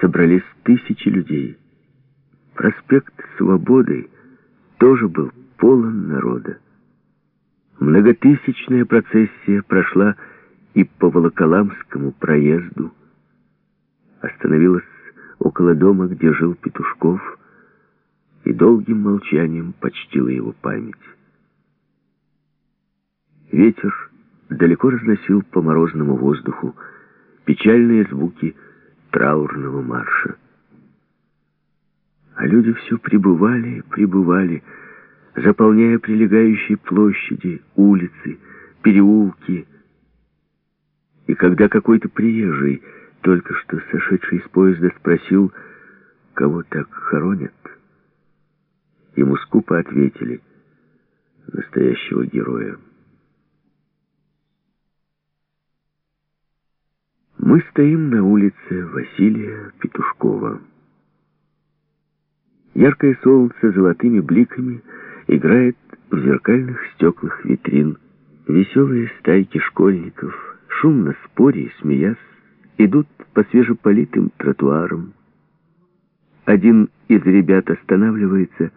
собрались тысячи людей. Проспект Свободы тоже был полон народа. Многотысячная процессия прошла и по Волоколамскому проезду, остановилась около дома, где жил Петушков, и долгим молчанием почтила его память. Ветер далеко разносил по морозному воздуху печальные звуки траурного марша. А люди все прибывали и прибывали, заполняя прилегающие площади, улицы, переулки. И когда какой-то приезжий, только что сошедший из поезда, спросил, кого так хоронят, ему скупо ответили «настоящего героя». Мы стоим на улице Василия Петушкова. Яркое солнце золотыми бликами играет в зеркальных стеклах витрин. Веселые стайки школьников, шумно споря и смеясь, идут по свежеполитым тротуарам. Один из ребят останавливается,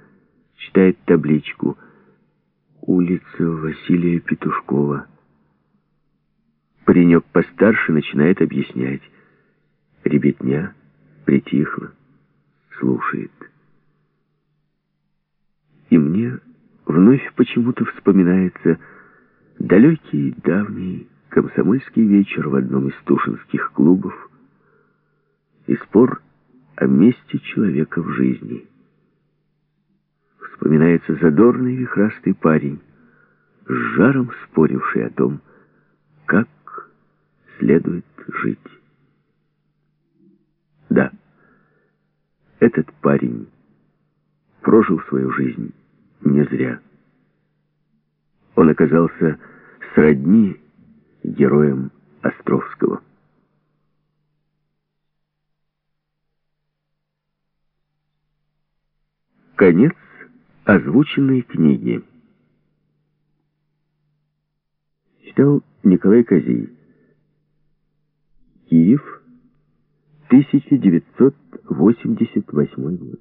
читает табличку «Улица Василия Петушкова». Паренек постарше начинает объяснять. Ребятня притихла, слушает. И мне вновь почему-то вспоминается далекий давний комсомольский вечер в одном из тушинских клубов и спор о месте человека в жизни. Вспоминается задорный вихрастый парень, с жаром споривший о том, следует жить. Да, этот парень прожил свою жизнь не зря. Он оказался сродни героям Островского. Конец озвученной книги. Читал Николай Козий. Киев, 1988 год.